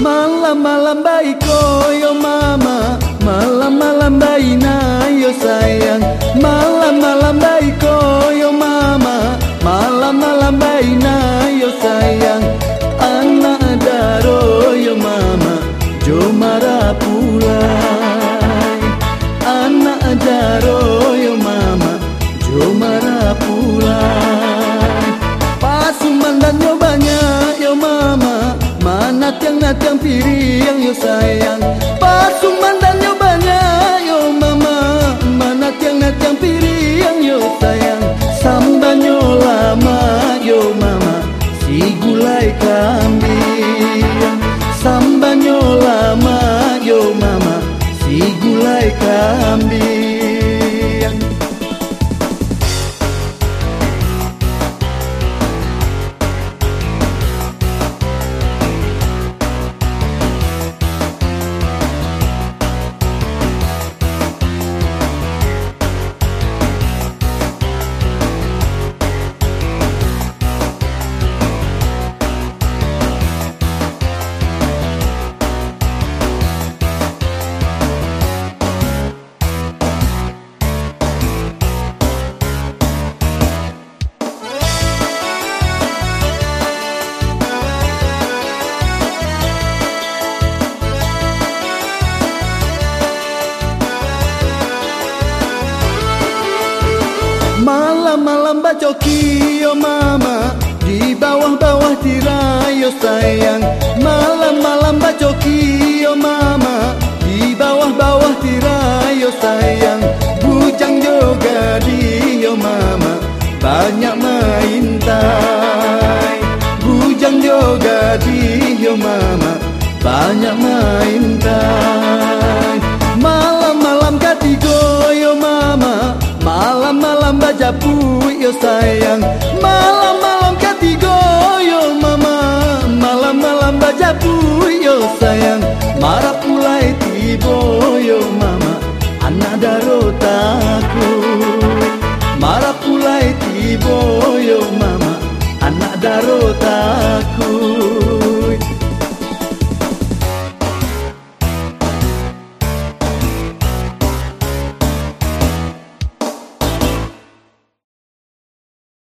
Malam-malam baik yo mama. Malam-malam baik na piri yo sayang Malam-malam bacoki yo mama. Di bawah-bawah tirai yo sayang. Malam-malam bacoki yo mama. Di bawah-bawah tirai yo sayang. Bujang juga di yo mama. Banyak main tai. Bujang juga di yo mama. Banyak main mamba japu yo sayang. Malam malam katigo yo mama. Malam malam bajapu yo sayang. Marah mulai tibo yo mama. Anak darotaku. Marah mulai tibo yo mama. Anak darotaku.